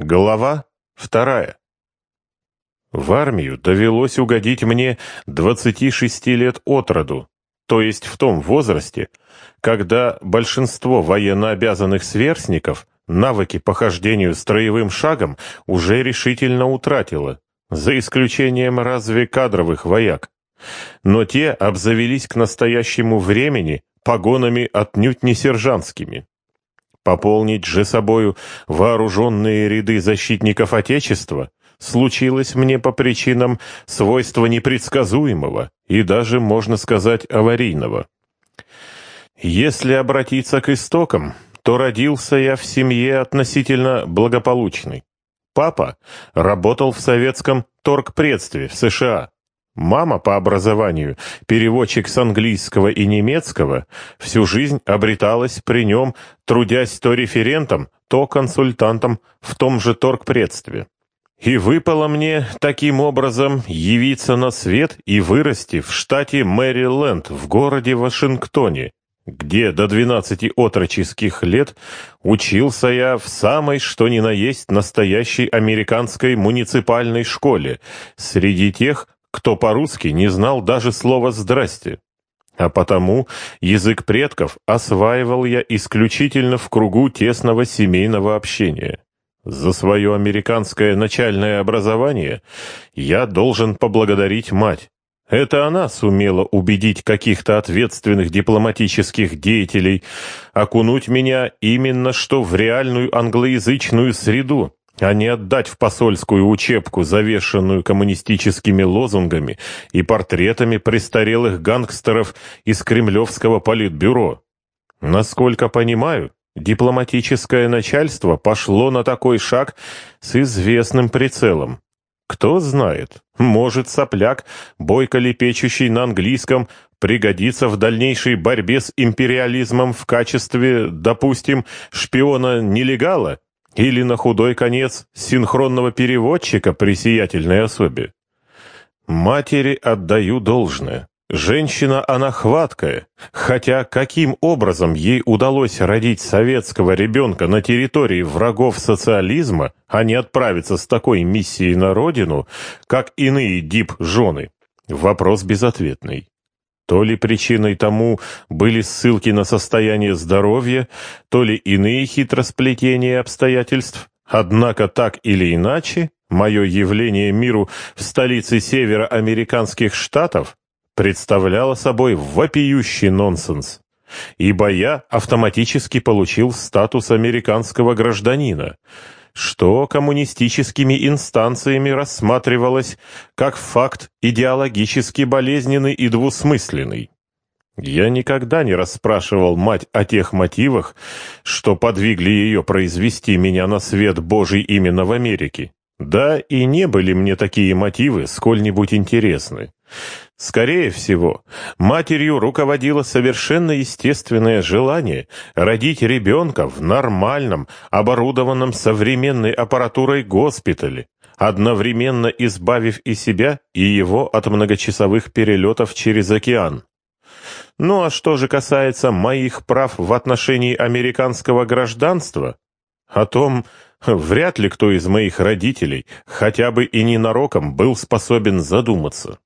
Глава вторая. В армию довелось угодить мне 26 лет от роду, то есть в том возрасте, когда большинство военнообязанных сверстников навыки по хождению строевым шагом уже решительно утратило, за исключением разве кадровых вояк. Но те обзавелись к настоящему времени погонами отнюдь не сержантскими. Пополнить же собою вооруженные ряды защитников Отечества случилось мне по причинам свойства непредсказуемого и даже, можно сказать, аварийного. Если обратиться к истокам, то родился я в семье относительно благополучной. Папа работал в советском торгпредстве в США. Мама по образованию, переводчик с английского и немецкого, всю жизнь обреталась при нем, трудясь то референтом, то консультантом в том же торгпредстве. И выпало мне таким образом явиться на свет и вырасти в штате Мэриленд в городе Вашингтоне, где до 12 отроческих лет учился я в самой что ни на есть настоящей американской муниципальной школе, среди тех, кто по-русски не знал даже слова «здрасте». А потому язык предков осваивал я исключительно в кругу тесного семейного общения. За свое американское начальное образование я должен поблагодарить мать. Это она сумела убедить каких-то ответственных дипломатических деятелей окунуть меня именно что в реальную англоязычную среду, а не отдать в посольскую учебку, завешенную коммунистическими лозунгами и портретами престарелых гангстеров из кремлевского политбюро. Насколько понимаю, дипломатическое начальство пошло на такой шаг с известным прицелом. Кто знает, может сопляк, бойко лепечущий на английском, пригодится в дальнейшей борьбе с империализмом в качестве, допустим, шпиона-нелегала или на худой конец синхронного переводчика при сиятельной особе. Матери отдаю должное. Женщина она хваткая, хотя каким образом ей удалось родить советского ребенка на территории врагов социализма, а не отправиться с такой миссией на родину, как иные дип-жены? Вопрос безответный. То ли причиной тому были ссылки на состояние здоровья, то ли иные хитросплетения обстоятельств. Однако так или иначе, мое явление миру в столице североамериканских штатов представляло собой вопиющий нонсенс ибо я автоматически получил статус американского гражданина, что коммунистическими инстанциями рассматривалось как факт идеологически болезненный и двусмысленный. Я никогда не расспрашивал мать о тех мотивах, что подвигли ее произвести меня на свет Божий именно в Америке. Да и не были мне такие мотивы сколь-нибудь интересны. Скорее всего, матерью руководило совершенно естественное желание родить ребенка в нормальном, оборудованном современной аппаратурой госпитале, одновременно избавив и себя, и его от многочасовых перелетов через океан. Ну а что же касается моих прав в отношении американского гражданства, о том вряд ли кто из моих родителей хотя бы и ненароком был способен задуматься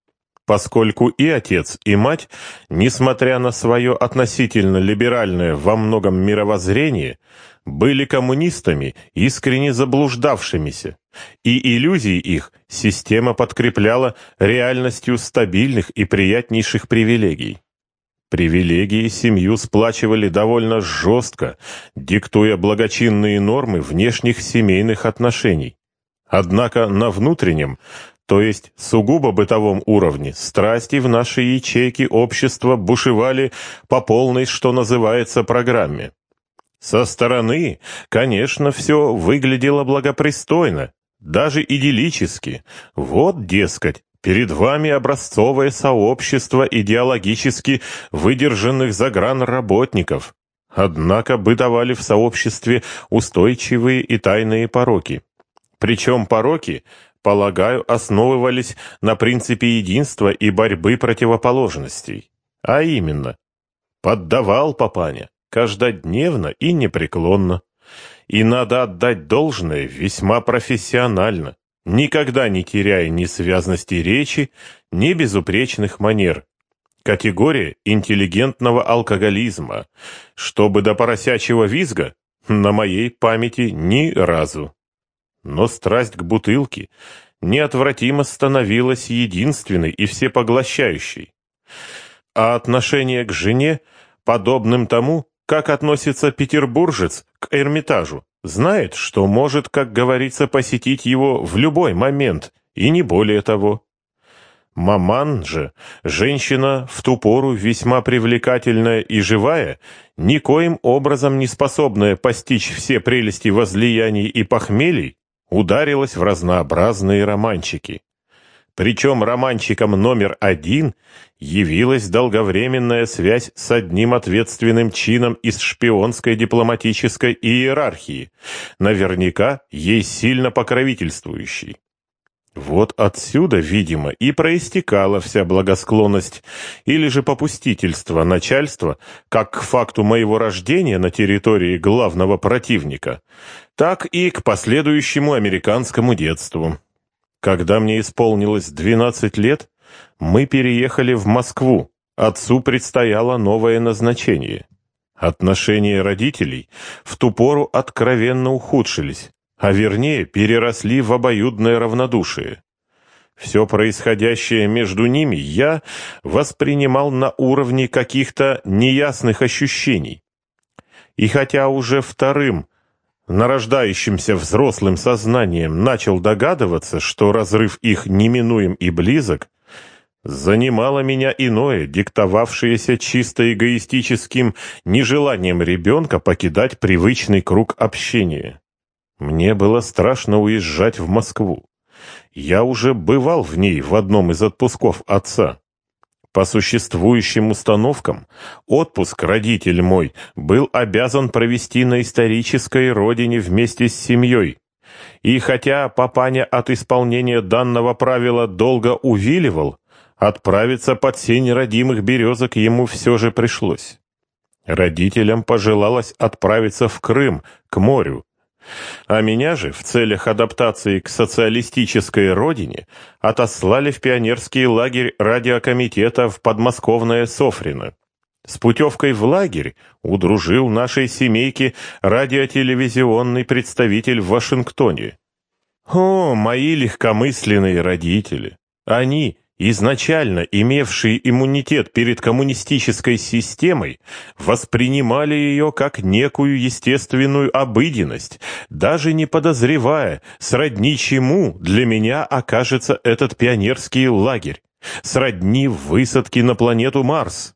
поскольку и отец, и мать, несмотря на свое относительно либеральное во многом мировоззрение, были коммунистами, искренне заблуждавшимися, и иллюзии их система подкрепляла реальностью стабильных и приятнейших привилегий. Привилегии семью сплачивали довольно жестко, диктуя благочинные нормы внешних семейных отношений. Однако на внутреннем то есть сугубо бытовом уровне, страсти в нашей ячейке общества бушевали по полной, что называется, программе. Со стороны, конечно, все выглядело благопристойно, даже идиллически. Вот, дескать, перед вами образцовое сообщество идеологически выдержанных за гран работников. Однако бытовали в сообществе устойчивые и тайные пороки. Причем пороки полагаю, основывались на принципе единства и борьбы противоположностей. А именно, поддавал папаня каждодневно и непреклонно. и надо отдать должное весьма профессионально, никогда не теряя ни связности речи, ни безупречных манер. Категория интеллигентного алкоголизма, чтобы до поросячьего визга на моей памяти ни разу. Но страсть к бутылке неотвратимо становилась единственной и всепоглощающей. А отношение к жене подобным тому, как относится петербуржец к Эрмитажу, знает, что может, как говорится, посетить его в любой момент, и не более того. Маман же, женщина в ту пору весьма привлекательная и живая, никоим образом не способная постичь все прелести возлияний и похмелий, ударилась в разнообразные романчики. Причем романчиком номер один явилась долговременная связь с одним ответственным чином из шпионской дипломатической иерархии, наверняка ей сильно покровительствующий. Вот отсюда, видимо, и проистекала вся благосклонность или же попустительство начальства как к факту моего рождения на территории главного противника, так и к последующему американскому детству. Когда мне исполнилось 12 лет, мы переехали в Москву. Отцу предстояло новое назначение. Отношения родителей в ту пору откровенно ухудшились а вернее переросли в обоюдное равнодушие. Все происходящее между ними я воспринимал на уровне каких-то неясных ощущений. И хотя уже вторым, нарождающимся взрослым сознанием начал догадываться, что разрыв их неминуем и близок, занимало меня иное, диктовавшееся чисто эгоистическим нежеланием ребенка покидать привычный круг общения. Мне было страшно уезжать в Москву. Я уже бывал в ней в одном из отпусков отца. По существующим установкам, отпуск родитель мой был обязан провести на исторической родине вместе с семьей. И хотя папаня от исполнения данного правила долго увиливал, отправиться под сень родимых березок ему все же пришлось. Родителям пожелалось отправиться в Крым, к морю, а меня же в целях адаптации к социалистической родине отослали в пионерский лагерь радиокомитета в подмосковное Софрино. С путевкой в лагерь удружил нашей семейке радиотелевизионный представитель в Вашингтоне. О, мои легкомысленные родители! Они, изначально имевшие иммунитет перед коммунистической системой, воспринимали ее как некую естественную обыденность, даже не подозревая, сродни чему для меня окажется этот пионерский лагерь, сродни высадке на планету Марс.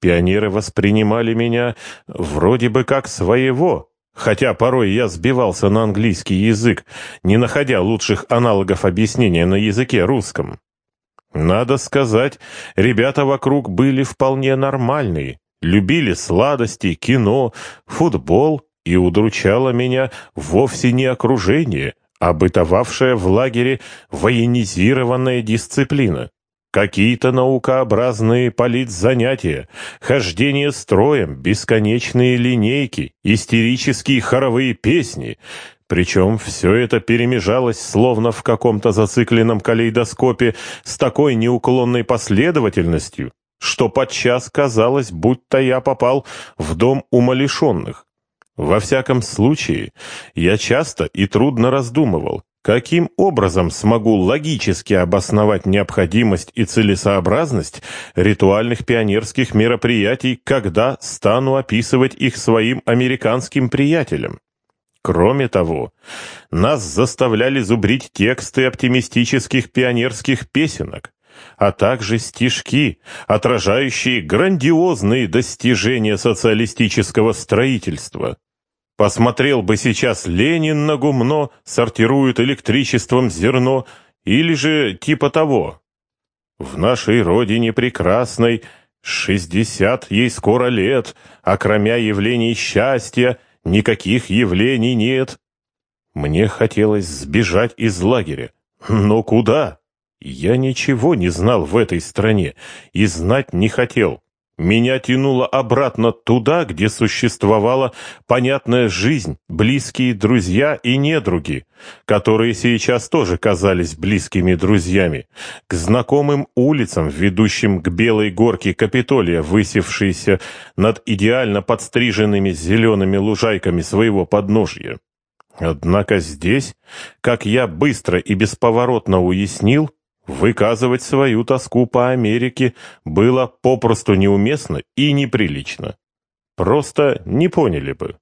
Пионеры воспринимали меня вроде бы как своего, хотя порой я сбивался на английский язык, не находя лучших аналогов объяснения на языке русском. Надо сказать, ребята вокруг были вполне нормальные, любили сладости, кино, футбол, и удручало меня вовсе не окружение, а бытовавшая в лагере военизированная дисциплина. Какие-то наукообразные политзанятия, хождение строем, бесконечные линейки, истерические хоровые песни, причем все это перемежалось словно в каком-то зацикленном калейдоскопе с такой неуклонной последовательностью, что подчас казалось, будто я попал в дом умалишенных. Во всяком случае, я часто и трудно раздумывал, каким образом смогу логически обосновать необходимость и целесообразность ритуальных пионерских мероприятий, когда стану описывать их своим американским приятелям. Кроме того, нас заставляли зубрить тексты оптимистических пионерских песенок, а также стишки, отражающие грандиозные достижения социалистического строительства. Посмотрел бы сейчас Ленин на гумно, сортирует электричеством зерно, или же типа того. В нашей родине прекрасной шестьдесят ей скоро лет, кроме явлений счастья — Никаких явлений нет. Мне хотелось сбежать из лагеря. Но куда? Я ничего не знал в этой стране и знать не хотел. Меня тянуло обратно туда, где существовала понятная жизнь, близкие друзья и недруги, которые сейчас тоже казались близкими друзьями, к знакомым улицам, ведущим к белой горке Капитолия, высевшейся над идеально подстриженными зелеными лужайками своего подножья. Однако здесь, как я быстро и бесповоротно уяснил, Выказывать свою тоску по Америке было попросту неуместно и неприлично. Просто не поняли бы.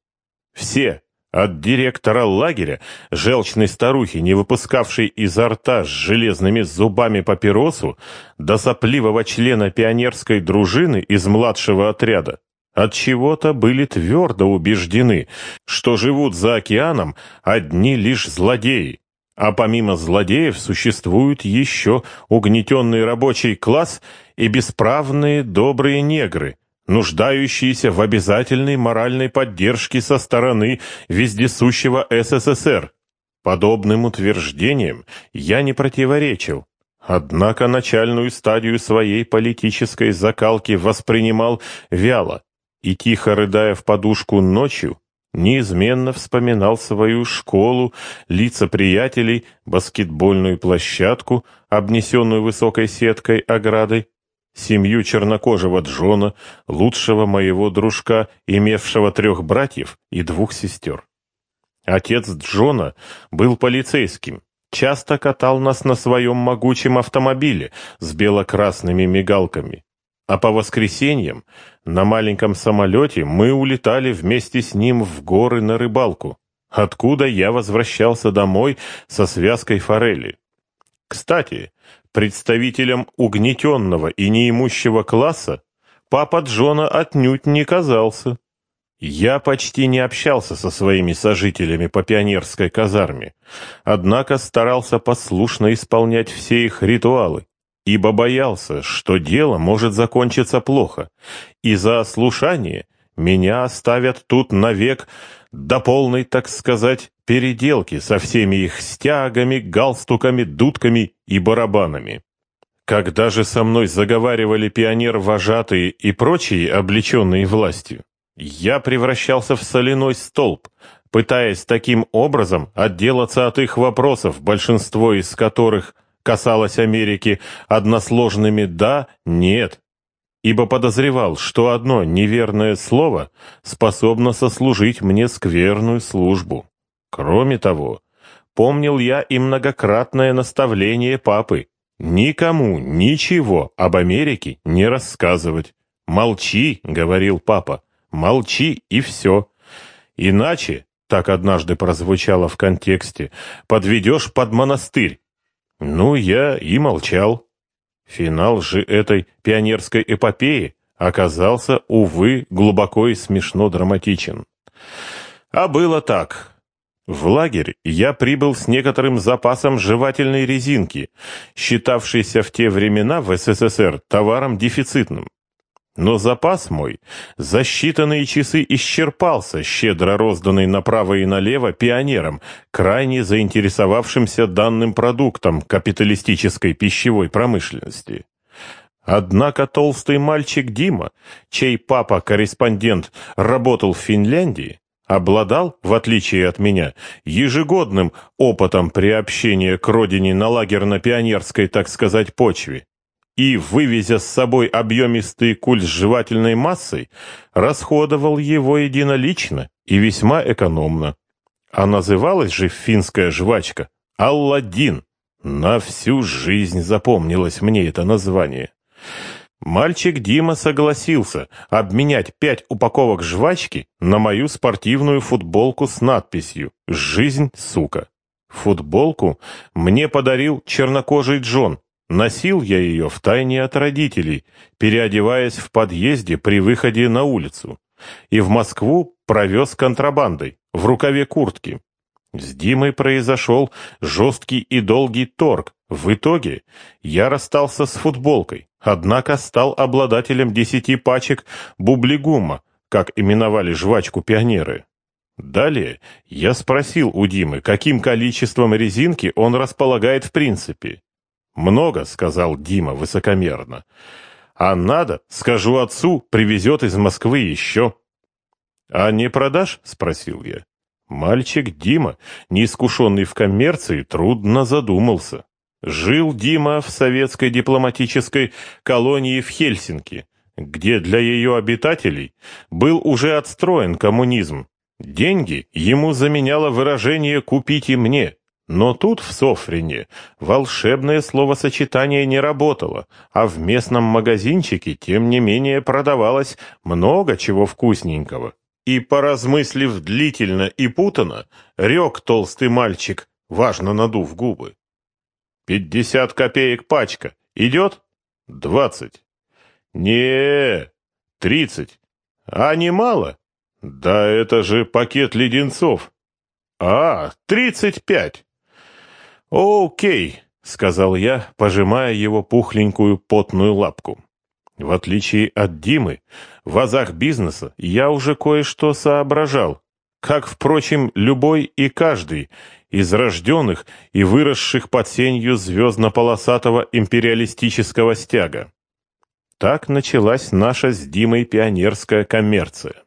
Все, от директора лагеря, желчной старухи, не выпускавшей изо рта с железными зубами папиросу, до сопливого члена пионерской дружины из младшего отряда, от чего-то были твердо убеждены, что живут за океаном одни лишь злодеи, а помимо злодеев существует еще угнетенный рабочий класс и бесправные добрые негры, нуждающиеся в обязательной моральной поддержке со стороны вездесущего СССР. Подобным утверждениям я не противоречил. Однако начальную стадию своей политической закалки воспринимал вяло и, тихо рыдая в подушку ночью, неизменно вспоминал свою школу, лица приятелей, баскетбольную площадку, обнесенную высокой сеткой оградой, семью чернокожего Джона, лучшего моего дружка, имевшего трех братьев и двух сестер. Отец Джона был полицейским, часто катал нас на своем могучем автомобиле с бело-красными мигалками а по воскресеньям на маленьком самолете мы улетали вместе с ним в горы на рыбалку, откуда я возвращался домой со связкой форели. Кстати, представителем угнетенного и неимущего класса папа Джона отнюдь не казался. Я почти не общался со своими сожителями по пионерской казарме, однако старался послушно исполнять все их ритуалы ибо боялся, что дело может закончиться плохо, и за ослушание меня оставят тут навек до полной, так сказать, переделки со всеми их стягами, галстуками, дудками и барабанами. Когда же со мной заговаривали пионер-вожатые и прочие, облеченные властью, я превращался в соляной столб, пытаясь таким образом отделаться от их вопросов, большинство из которых касалось Америки односложными «да», «нет», ибо подозревал, что одно неверное слово способно сослужить мне скверную службу. Кроме того, помнил я и многократное наставление папы никому ничего об Америке не рассказывать. «Молчи», — говорил папа, — «молчи и все. Иначе, так однажды прозвучало в контексте, подведешь под монастырь, ну, я и молчал. Финал же этой пионерской эпопеи оказался, увы, глубоко и смешно драматичен. А было так. В лагерь я прибыл с некоторым запасом жевательной резинки, считавшейся в те времена в СССР товаром дефицитным. Но запас мой за считанные часы исчерпался, щедро розданный направо и налево пионерам, крайне заинтересовавшимся данным продуктом капиталистической пищевой промышленности. Однако толстый мальчик Дима, чей папа-корреспондент работал в Финляндии, обладал, в отличие от меня, ежегодным опытом приобщения к родине на лагерно-пионерской, так сказать, почве и, вывезя с собой объемистый куль с жевательной массой, расходовал его единолично и весьма экономно. А называлась же финская жвачка «Алладин». На всю жизнь запомнилось мне это название. Мальчик Дима согласился обменять пять упаковок жвачки на мою спортивную футболку с надписью «Жизнь, сука». Футболку мне подарил чернокожий Джон, Носил я ее втайне от родителей, переодеваясь в подъезде при выходе на улицу. И в Москву провез контрабандой, в рукаве куртки. С Димой произошел жесткий и долгий торг. В итоге я расстался с футболкой, однако стал обладателем десяти пачек бублигума, как именовали жвачку пионеры. Далее я спросил у Димы, каким количеством резинки он располагает в принципе. «Много», — сказал Дима высокомерно. А надо, скажу отцу, привезет из Москвы еще. «А не продашь?» — спросил я. Мальчик Дима, неискушенный в коммерции, трудно задумался. Жил Дима в советской дипломатической колонии в Хельсинки, где для ее обитателей был уже отстроен коммунизм. Деньги ему заменяло выражение «купите мне», но тут, в Софрине, волшебное словосочетание не работало, а в местном магазинчике, тем не менее, продавалось много чего вкусненького. И, поразмыслив длительно и путано, рек толстый мальчик, важно надув губы. «Пятьдесят копеек пачка. Идет?» «Двадцать». не тридцать. А не мало?» «Да это же пакет леденцов». «А, тридцать пять». «Окей», — сказал я, пожимая его пухленькую потную лапку. В отличие от Димы, в азах бизнеса я уже кое-что соображал, как, впрочем, любой и каждый из рожденных и выросших под сенью звездно-полосатого империалистического стяга. Так началась наша с Димой пионерская коммерция.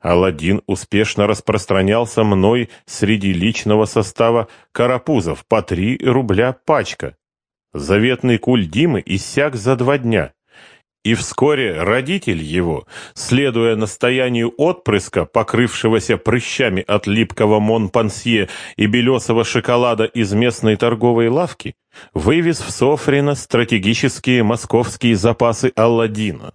Аладдин успешно распространялся мной среди личного состава карапузов по три рубля пачка. Заветный куль Димы иссяк за два дня. И вскоре родитель его, следуя настоянию отпрыска, покрывшегося прыщами от липкого Монпансье и белесого шоколада из местной торговой лавки, вывез в Софрино стратегические московские запасы Алладина.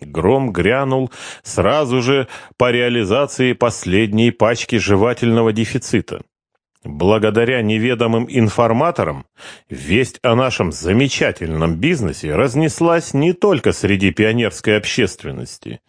Гром грянул сразу же по реализации последней пачки жевательного дефицита. Благодаря неведомым информаторам весть о нашем замечательном бизнесе разнеслась не только среди пионерской общественности,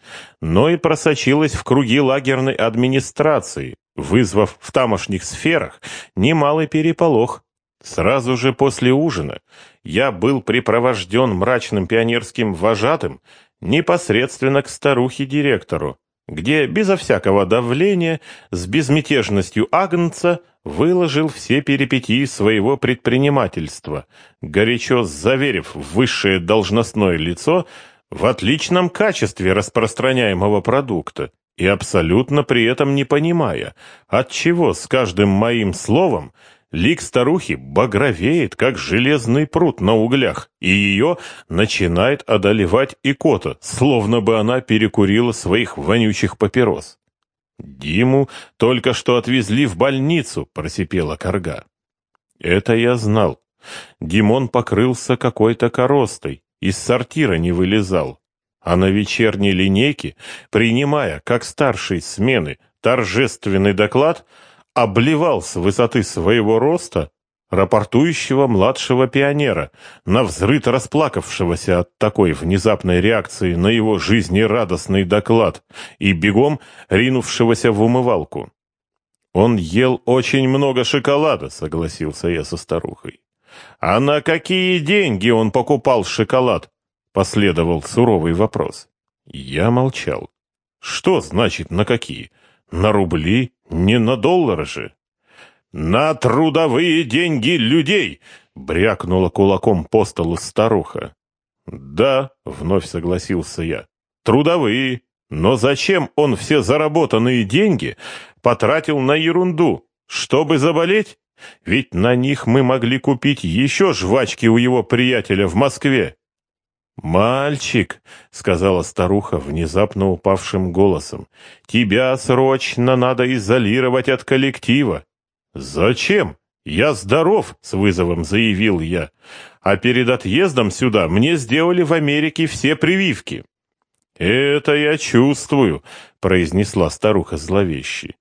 но и просочилась в круги лагерной администрации, вызвав в тамошних сферах немалый переполох. Сразу же после ужина я был припровожден мрачным пионерским вожатым непосредственно к старухе-директору, где безо всякого давления, с безмятежностью агнца, выложил все перипетии своего предпринимательства, горячо заверив высшее должностное лицо в отличном качестве распространяемого продукта и абсолютно при этом не понимая, отчего с каждым моим словом Лик старухи багровеет, как железный пруд на углях, и ее начинает одолевать икота, словно бы она перекурила своих вонючих папирос. «Диму только что отвезли в больницу», — просипела корга. «Это я знал. Димон покрылся какой-то коростой, из сортира не вылезал. А на вечерней линейке, принимая, как старший смены, торжественный доклад, — обливал с высоты своего роста рапортующего младшего пионера, на взрыт расплакавшегося от такой внезапной реакции на его жизнерадостный доклад и бегом ринувшегося в умывалку. «Он ел очень много шоколада», — согласился я со старухой. «А на какие деньги он покупал шоколад?» — последовал суровый вопрос. Я молчал. «Что значит на какие? На рубли? Не на доллары же. На трудовые деньги людей, брякнула кулаком по столу старуха. Да, вновь согласился я. Трудовые. Но зачем он все заработанные деньги потратил на ерунду? Чтобы заболеть? Ведь на них мы могли купить еще жвачки у его приятеля в Москве. «Мальчик», — сказала старуха внезапно упавшим голосом, — «тебя срочно надо изолировать от коллектива». «Зачем? Я здоров», — с вызовом заявил я. «А перед отъездом сюда мне сделали в Америке все прививки». «Это я чувствую», — произнесла старуха зловеще.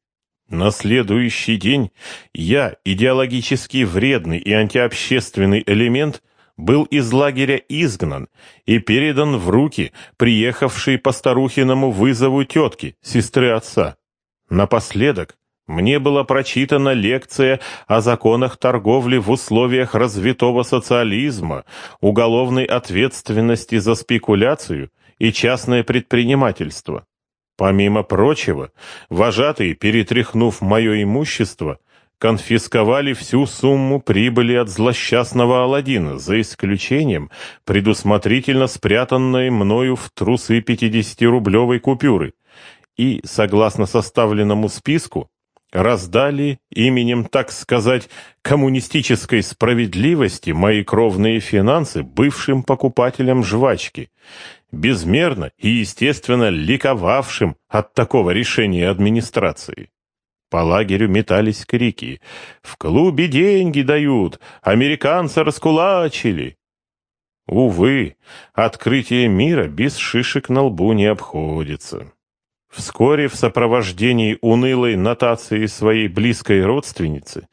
На следующий день я, идеологически вредный и антиобщественный элемент, был из лагеря изгнан и передан в руки приехавшей по старухиному вызову тетки, сестры отца. Напоследок мне была прочитана лекция о законах торговли в условиях развитого социализма, уголовной ответственности за спекуляцию и частное предпринимательство. Помимо прочего, вожатый, перетряхнув мое имущество, конфисковали всю сумму прибыли от злосчастного Аладдина, за исключением предусмотрительно спрятанной мною в трусы 50-рублевой купюры, и, согласно составленному списку, раздали именем, так сказать, коммунистической справедливости мои кровные финансы бывшим покупателям жвачки, безмерно и, естественно, ликовавшим от такого решения администрации. По лагерю метались крики «В клубе деньги дают! Американцы раскулачили!» Увы, открытие мира без шишек на лбу не обходится. Вскоре в сопровождении унылой нотации своей близкой родственницы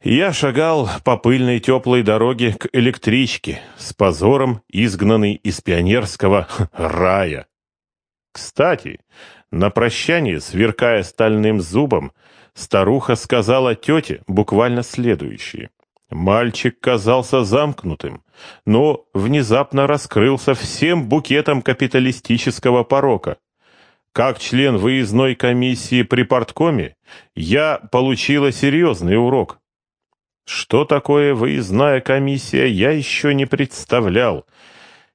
я шагал по пыльной теплой дороге к электричке, с позором изгнанный из пионерского рая. Кстати, на прощание, сверкая стальным зубом, старуха сказала тете буквально следующее. Мальчик казался замкнутым, но внезапно раскрылся всем букетом капиталистического порока. Как член выездной комиссии при порткоме, я получила серьезный урок. Что такое выездная комиссия, я еще не представлял.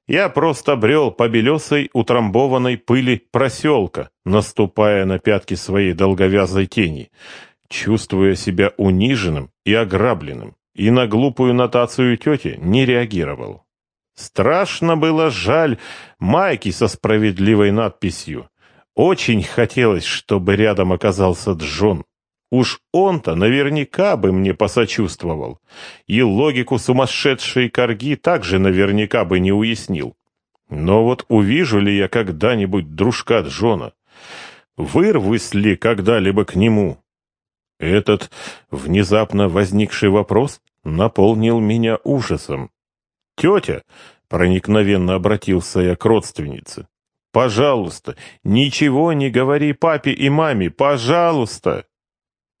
Я просто брел по белесой утрамбованной пыли проселка, наступая на пятки своей долговязой тени, чувствуя себя униженным и ограбленным, и на глупую нотацию тети не реагировал. Страшно было жаль майки со справедливой надписью очень хотелось, чтобы рядом оказался Джон. Уж он-то наверняка бы мне посочувствовал, и логику сумасшедшей корги также наверняка бы не уяснил. Но вот увижу ли я когда-нибудь дружка Джона? Вырвусь ли когда-либо к нему? Этот внезапно возникший вопрос наполнил меня ужасом. «Тетя!» — проникновенно обратился я к родственнице. Пожалуйста, ничего не говори папе и маме, пожалуйста!»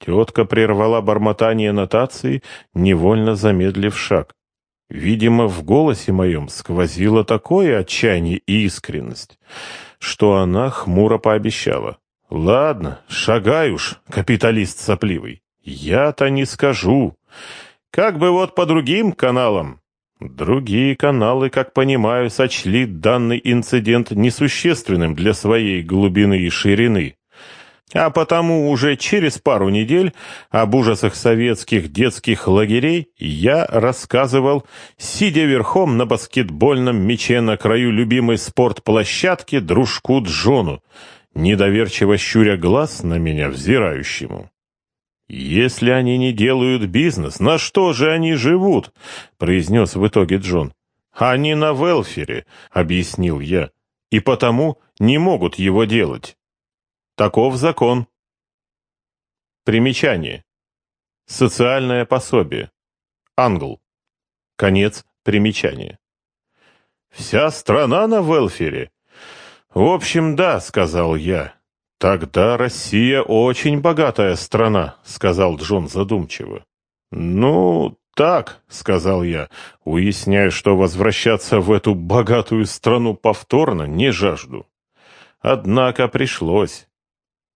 Тетка прервала бормотание нотации, невольно замедлив шаг. Видимо, в голосе моем сквозило такое отчаяние и искренность, что она хмуро пообещала. «Ладно, шагай уж, капиталист сопливый. Я-то не скажу. Как бы вот по другим каналам. Другие каналы, как понимаю, сочли данный инцидент несущественным для своей глубины и ширины. А потому уже через пару недель об ужасах советских детских лагерей я рассказывал, сидя верхом на баскетбольном мяче на краю любимой спортплощадки дружку Джону, недоверчиво щуря глаз на меня взирающему. «Если они не делают бизнес, на что же они живут?» — произнес в итоге Джон. «Они на велфере», — объяснил я, — «и потому не могут его делать. Таков закон». Примечание. Социальное пособие. Англ. Конец примечания. «Вся страна на велфере?» «В общем, да», — сказал я. «Тогда Россия очень богатая страна», — сказал Джон задумчиво. «Ну, так», — сказал я, уясняя, что возвращаться в эту богатую страну повторно не жажду. Однако пришлось.